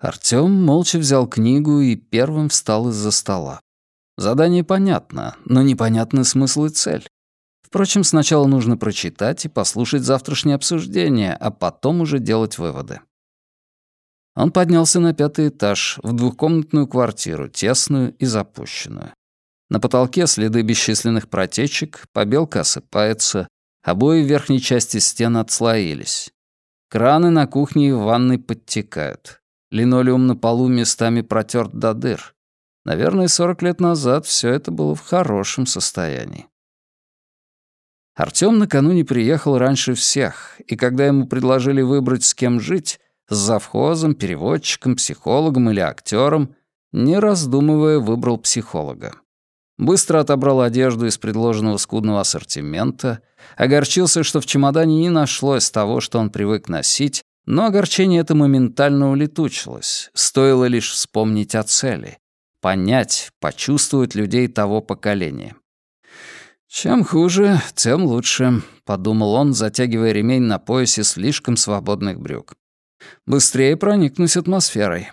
Артём молча взял книгу и первым встал из-за стола. Задание понятно, но непонятны смысл и цель. Впрочем, сначала нужно прочитать и послушать завтрашнее обсуждение, а потом уже делать выводы. Он поднялся на пятый этаж, в двухкомнатную квартиру, тесную и запущенную. На потолке следы бесчисленных протечек, побелка осыпается, обои в верхней части стен отслоились. Краны на кухне и в ванной подтекают. Линолеум на полу местами протерт до дыр. Наверное, 40 лет назад все это было в хорошем состоянии. Артём накануне приехал раньше всех, и когда ему предложили выбрать, с кем жить, с завхозом, переводчиком, психологом или актером, не раздумывая, выбрал психолога. Быстро отобрал одежду из предложенного скудного ассортимента, огорчился, что в чемодане не нашлось того, что он привык носить, но огорчение это моментально улетучилось, стоило лишь вспомнить о цели, понять, почувствовать людей того поколения. «Чем хуже, тем лучше», — подумал он, затягивая ремень на поясе слишком свободных брюк. «Быстрее проникнусь атмосферой».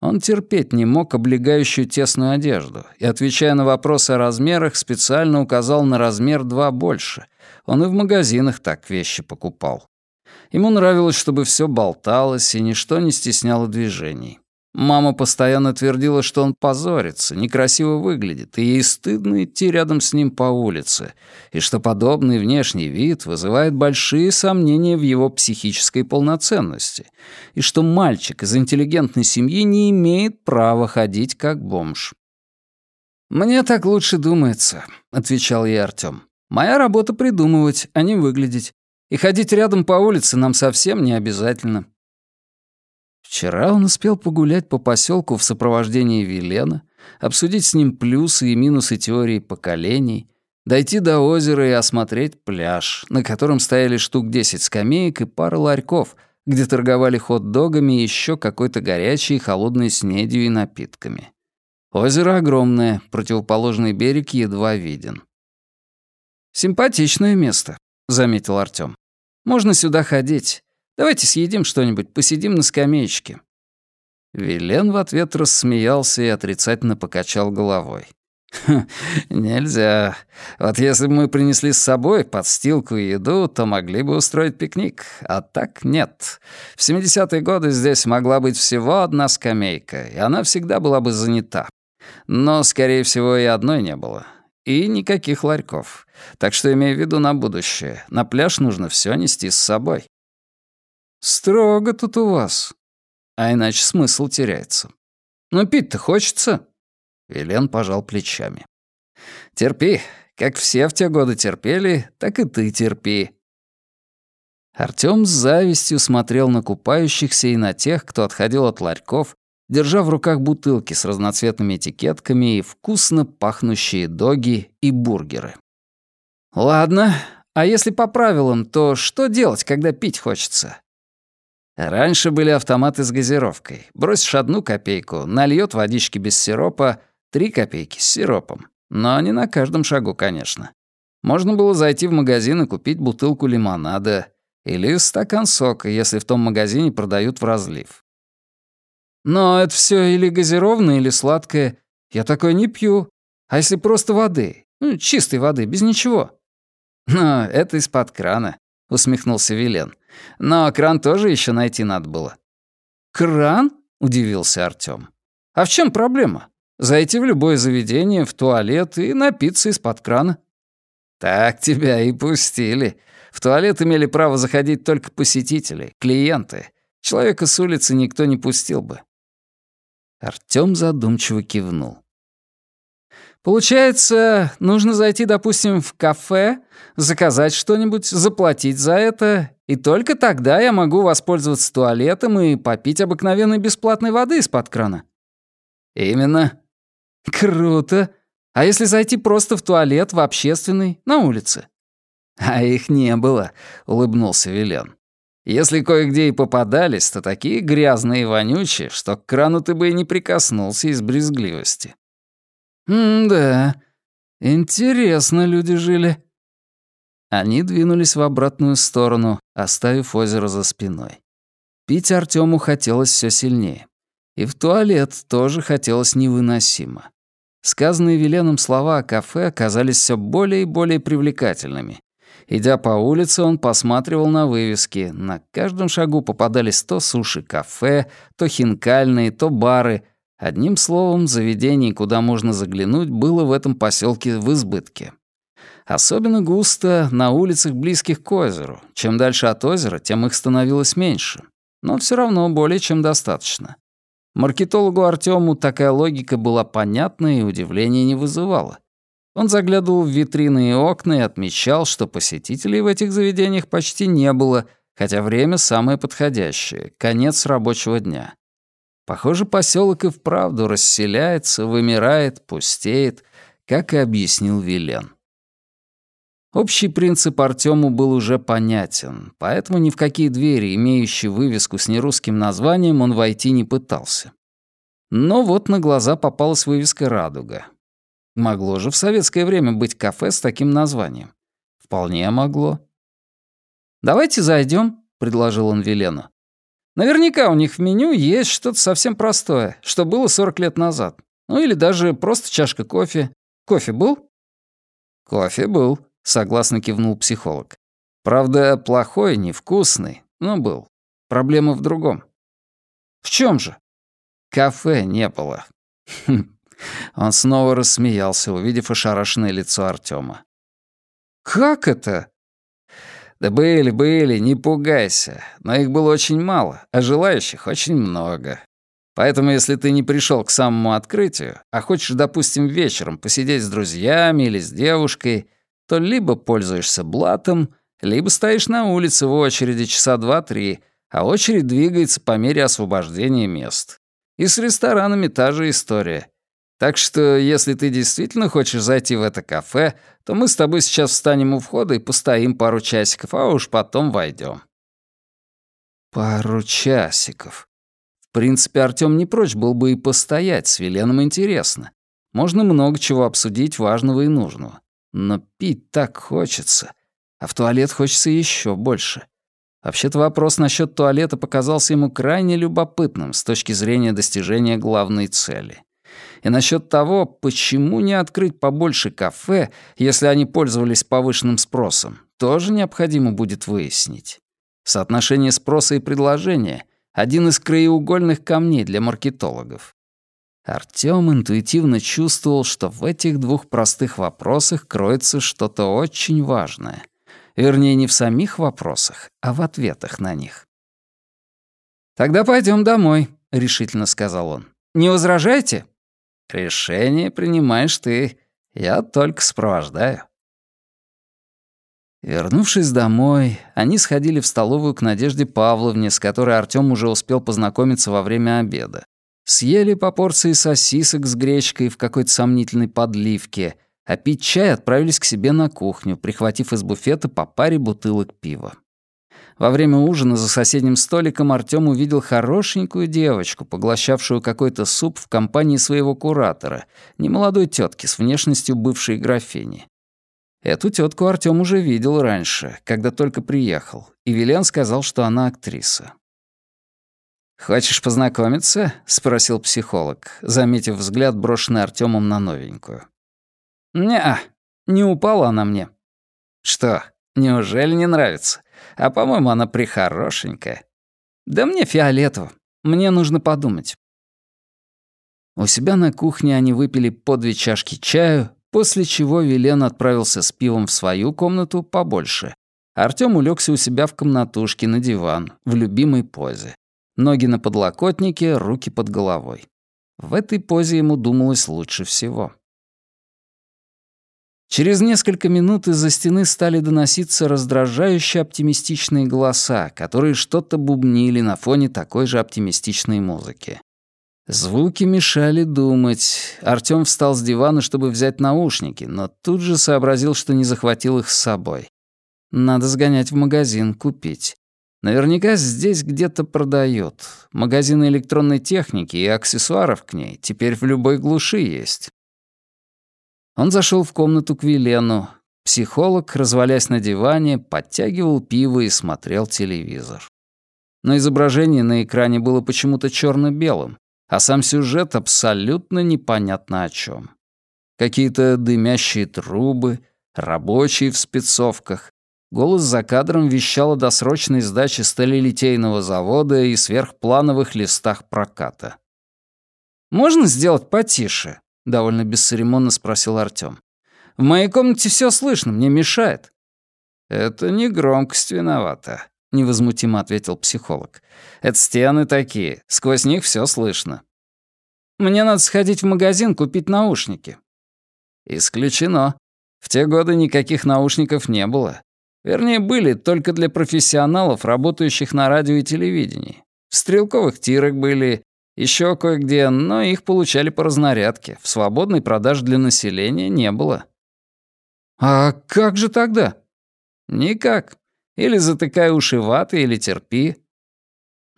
Он терпеть не мог облегающую тесную одежду и, отвечая на вопросы о размерах, специально указал на размер два больше. Он и в магазинах так вещи покупал. Ему нравилось, чтобы все болталось и ничто не стесняло движений. Мама постоянно твердила, что он позорится, некрасиво выглядит, и ей стыдно идти рядом с ним по улице, и что подобный внешний вид вызывает большие сомнения в его психической полноценности, и что мальчик из интеллигентной семьи не имеет права ходить как бомж. «Мне так лучше думается», — отвечал ей Артём. «Моя работа придумывать, а не выглядеть. И ходить рядом по улице нам совсем не обязательно. Вчера он успел погулять по поселку в сопровождении Вилена, обсудить с ним плюсы и минусы теории поколений, дойти до озера и осмотреть пляж, на котором стояли штук 10 скамеек и пара ларьков, где торговали хот-догами и еще какой-то горячей и холодной снедью и напитками. Озеро огромное, противоположный берег едва виден. «Симпатичное место», — заметил Артём. «Можно сюда ходить. Давайте съедим что-нибудь, посидим на скамеечке». Вилен в ответ рассмеялся и отрицательно покачал головой. «Нельзя. Вот если бы мы принесли с собой подстилку и еду, то могли бы устроить пикник. А так нет. В 70-е годы здесь могла быть всего одна скамейка, и она всегда была бы занята. Но, скорее всего, и одной не было. И никаких ларьков. Так что имей в виду на будущее. На пляж нужно все нести с собой. «Строго тут у вас. А иначе смысл теряется. Но пить-то хочется». Вилен пожал плечами. «Терпи. Как все в те годы терпели, так и ты терпи». Артём с завистью смотрел на купающихся и на тех, кто отходил от ларьков, держа в руках бутылки с разноцветными этикетками и вкусно пахнущие доги и бургеры. «Ладно, а если по правилам, то что делать, когда пить хочется? Раньше были автоматы с газировкой. Бросишь одну копейку, нальёт водички без сиропа, три копейки с сиропом. Но не на каждом шагу, конечно. Можно было зайти в магазин и купить бутылку лимонада или стакан сока, если в том магазине продают в разлив. Но это все или газированное, или сладкое. Я такое не пью. А если просто воды? Ну, чистой воды, без ничего. Но это из-под крана, усмехнулся Вилен. Но кран тоже еще найти надо было». «Кран?» — удивился Артём. «А в чем проблема? Зайти в любое заведение, в туалет и напиться из-под крана». «Так тебя и пустили. В туалет имели право заходить только посетители, клиенты. Человека с улицы никто не пустил бы». Артём задумчиво кивнул. Получается, нужно зайти, допустим, в кафе, заказать что-нибудь, заплатить за это, и только тогда я могу воспользоваться туалетом и попить обыкновенной бесплатной воды из-под крана. Именно. Круто. А если зайти просто в туалет в общественный, на улице? А их не было, улыбнулся Вилен. Если кое-где и попадались, то такие грязные и вонючие, что к крану ты бы и не прикоснулся из брезгливости. «М-да, интересно люди жили». Они двинулись в обратную сторону, оставив озеро за спиной. Пить Артему хотелось все сильнее. И в туалет тоже хотелось невыносимо. Сказанные Веленом слова о кафе оказались все более и более привлекательными. Идя по улице, он посматривал на вывески. На каждом шагу попадались то суши-кафе, то хинкальные, то бары. Одним словом, заведений, куда можно заглянуть, было в этом поселке в избытке. Особенно густо на улицах, близких к озеру. Чем дальше от озера, тем их становилось меньше. Но все равно более чем достаточно. Маркетологу Артему такая логика была понятна и удивления не вызывала. Он заглядывал в витрины и окна и отмечал, что посетителей в этих заведениях почти не было, хотя время самое подходящее — конец рабочего дня. Похоже, поселок и вправду расселяется, вымирает, пустеет, как и объяснил Вилен. Общий принцип Артему был уже понятен, поэтому ни в какие двери, имеющие вывеску с нерусским названием, он войти не пытался. Но вот на глаза попалась вывеска «Радуга». Могло же в советское время быть кафе с таким названием. Вполне могло. «Давайте зайдем, предложил он Велену. «Наверняка у них в меню есть что-то совсем простое, что было 40 лет назад. Ну или даже просто чашка кофе. Кофе был?» «Кофе был», — согласно кивнул психолог. «Правда, плохой, невкусный, но был. Проблема в другом». «В чем же?» «Кафе не было». Хм. Он снова рассмеялся, увидев ошарашенное лицо Артема. «Как это?» «Да были, были, не пугайся. Но их было очень мало, а желающих очень много. Поэтому, если ты не пришел к самому открытию, а хочешь, допустим, вечером посидеть с друзьями или с девушкой, то либо пользуешься блатом, либо стоишь на улице в очереди часа два-три, а очередь двигается по мере освобождения мест. И с ресторанами та же история. Так что, если ты действительно хочешь зайти в это кафе, то мы с тобой сейчас встанем у входа и постоим пару часиков, а уж потом войдем. Пару часиков. В принципе, Артём не прочь был бы и постоять, с Веленом интересно. Можно много чего обсудить важного и нужного. Но пить так хочется. А в туалет хочется еще больше. Вообще-то вопрос насчет туалета показался ему крайне любопытным с точки зрения достижения главной цели. И насчет того, почему не открыть побольше кафе, если они пользовались повышенным спросом, тоже необходимо будет выяснить. Соотношение спроса и предложения — один из краеугольных камней для маркетологов. Артём интуитивно чувствовал, что в этих двух простых вопросах кроется что-то очень важное. Вернее, не в самих вопросах, а в ответах на них. «Тогда пойдем домой», — решительно сказал он. «Не возражаете?» «Решение принимаешь ты. Я только сопровождаю». Вернувшись домой, они сходили в столовую к Надежде Павловне, с которой Артём уже успел познакомиться во время обеда. Съели по порции сосисок с гречкой в какой-то сомнительной подливке, а пить чай отправились к себе на кухню, прихватив из буфета по паре бутылок пива. Во время ужина за соседним столиком Артём увидел хорошенькую девочку, поглощавшую какой-то суп в компании своего куратора, немолодой тетки с внешностью бывшей графини. Эту тетку Артём уже видел раньше, когда только приехал, и Вилен сказал, что она актриса. «Хочешь познакомиться?» — спросил психолог, заметив взгляд, брошенный Артёмом на новенькую. «Не-а, не упала она мне». «Что, неужели не нравится? А, по-моему, она прихорошенькая». «Да мне фиолетово. Мне нужно подумать». У себя на кухне они выпили по две чашки чаю, после чего Вилен отправился с пивом в свою комнату побольше. Артём улегся у себя в комнатушке на диван, в любимой позе. Ноги на подлокотнике, руки под головой. В этой позе ему думалось лучше всего. Через несколько минут из-за стены стали доноситься раздражающе оптимистичные голоса, которые что-то бубнили на фоне такой же оптимистичной музыки. Звуки мешали думать. Артём встал с дивана, чтобы взять наушники, но тут же сообразил, что не захватил их с собой. Надо сгонять в магазин, купить. Наверняка здесь где-то продают. Магазины электронной техники и аксессуаров к ней теперь в любой глуши есть. Он зашел в комнату к Вилену. Психолог, развалясь на диване, подтягивал пиво и смотрел телевизор. Но изображение на экране было почему-то черно белым а сам сюжет абсолютно непонятно о чем. Какие-то дымящие трубы, рабочие в спецовках. Голос за кадром вещал о досрочной сдаче сталелитейного завода и сверхплановых листах проката. «Можно сделать потише?» — довольно бесцеремонно спросил Артём. «В моей комнате всё слышно, мне мешает». «Это не громкость виновата», — невозмутимо ответил психолог. «Это стены такие, сквозь них всё слышно». «Мне надо сходить в магазин, купить наушники». «Исключено. В те годы никаких наушников не было. Вернее, были только для профессионалов, работающих на радио и телевидении. В стрелковых тирах были, еще кое-где, но их получали по разнарядке. В свободной продаже для населения не было. «А как же тогда?» «Никак. Или затыкай уши ваты, или терпи».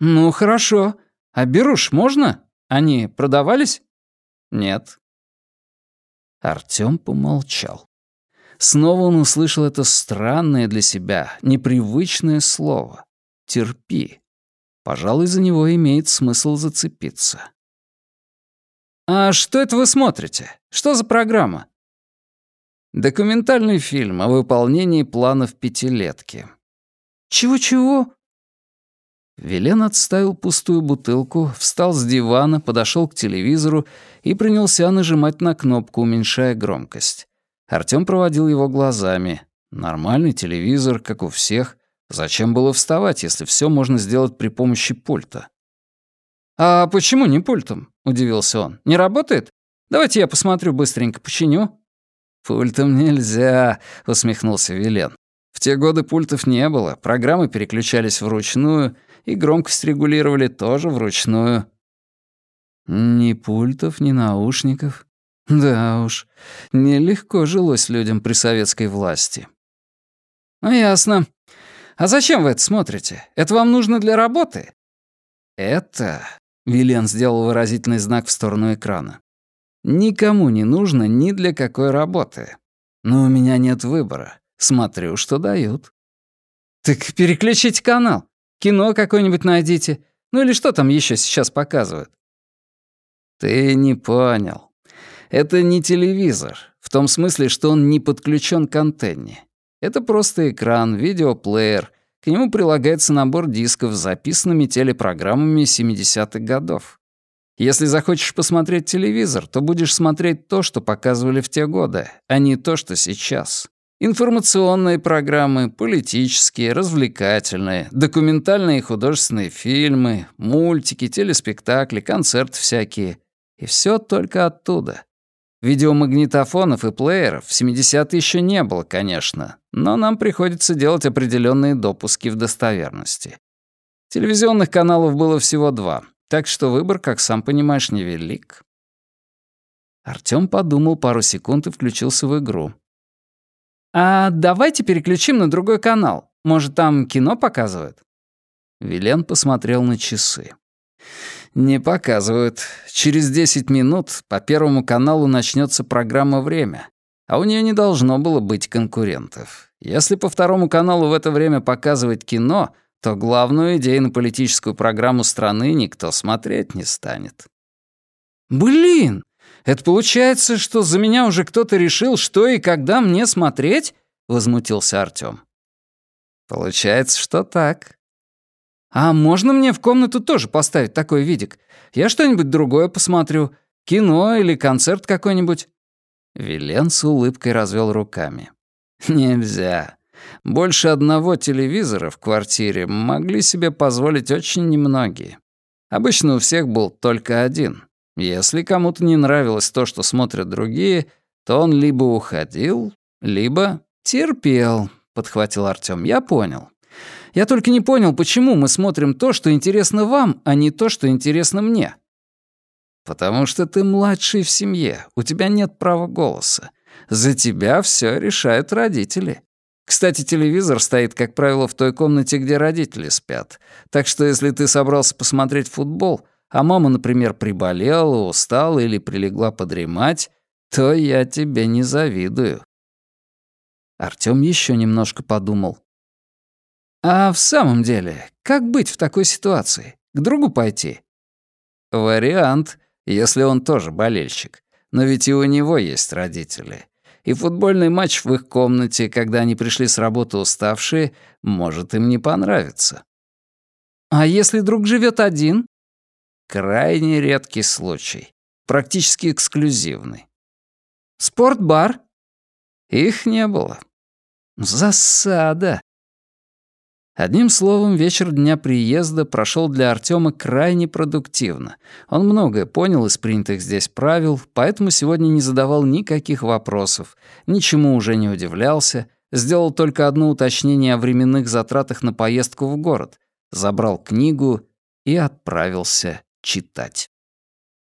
«Ну, хорошо. А берушь можно? Они продавались?» «Нет». Артём помолчал. Снова он услышал это странное для себя, непривычное слово. «Терпи». Пожалуй, за него имеет смысл зацепиться. «А что это вы смотрите? Что за программа?» «Документальный фильм о выполнении планов пятилетки». «Чего-чего?» Велен отставил пустую бутылку, встал с дивана, подошел к телевизору и принялся нажимать на кнопку, уменьшая громкость. Артём проводил его глазами. Нормальный телевизор, как у всех, Зачем было вставать, если все можно сделать при помощи пульта? «А почему не пультом?» — удивился он. «Не работает? Давайте я посмотрю, быстренько починю». «Пультом нельзя», — усмехнулся Вилен. «В те годы пультов не было, программы переключались вручную, и громкость регулировали тоже вручную». «Ни пультов, ни наушников. Да уж, нелегко жилось людям при советской власти». «Ну, ясно. А зачем вы это смотрите? Это вам нужно для работы?» «Это...» — Виллиан сделал выразительный знак в сторону экрана. «Никому не нужно ни для какой работы. Но у меня нет выбора. Смотрю, что дают». «Так переключите канал. Кино какое-нибудь найдите. Ну или что там еще сейчас показывают?» «Ты не понял. Это не телевизор, в том смысле, что он не подключен к антенне. Это просто экран, видеоплеер. К нему прилагается набор дисков с записанными телепрограммами 70-х годов. Если захочешь посмотреть телевизор, то будешь смотреть то, что показывали в те годы, а не то, что сейчас. Информационные программы, политические, развлекательные, документальные и художественные фильмы, мультики, телеспектакли, концерты всякие. И все только оттуда. Видеомагнитофонов и плееров в 70-е еще не было, конечно, но нам приходится делать определенные допуски в достоверности. Телевизионных каналов было всего два, так что выбор, как сам понимаешь, невелик. Артём подумал пару секунд и включился в игру. «А давайте переключим на другой канал. Может, там кино показывают?» Вилен посмотрел на часы. «Не показывают. Через 10 минут по Первому каналу начнется программа «Время», а у нее не должно было быть конкурентов. Если по Второму каналу в это время показывать кино, то главную идейно-политическую программу страны никто смотреть не станет». «Блин! Это получается, что за меня уже кто-то решил, что и когда мне смотреть?» — возмутился Артём. «Получается, что так», «А можно мне в комнату тоже поставить такой видик? Я что-нибудь другое посмотрю. Кино или концерт какой-нибудь?» Вилен с улыбкой развел руками. «Нельзя. Больше одного телевизора в квартире могли себе позволить очень немногие. Обычно у всех был только один. Если кому-то не нравилось то, что смотрят другие, то он либо уходил, либо терпел», — подхватил Артём. «Я понял. Я только не понял, почему мы смотрим то, что интересно вам, а не то, что интересно мне». «Потому что ты младший в семье, у тебя нет права голоса. За тебя все решают родители. Кстати, телевизор стоит, как правило, в той комнате, где родители спят. Так что если ты собрался посмотреть футбол, а мама, например, приболела, устала или прилегла подремать, то я тебе не завидую». Артём еще немножко подумал. «А в самом деле, как быть в такой ситуации? К другу пойти?» Вариант, если он тоже болельщик. Но ведь и у него есть родители. И футбольный матч в их комнате, когда они пришли с работы уставшие, может им не понравиться. А если друг живет один? Крайне редкий случай. Практически эксклюзивный. Спортбар? Их не было. Засада. Одним словом, вечер дня приезда прошел для Артема крайне продуктивно. Он многое понял из принятых здесь правил, поэтому сегодня не задавал никаких вопросов, ничему уже не удивлялся, сделал только одно уточнение о временных затратах на поездку в город, забрал книгу и отправился читать.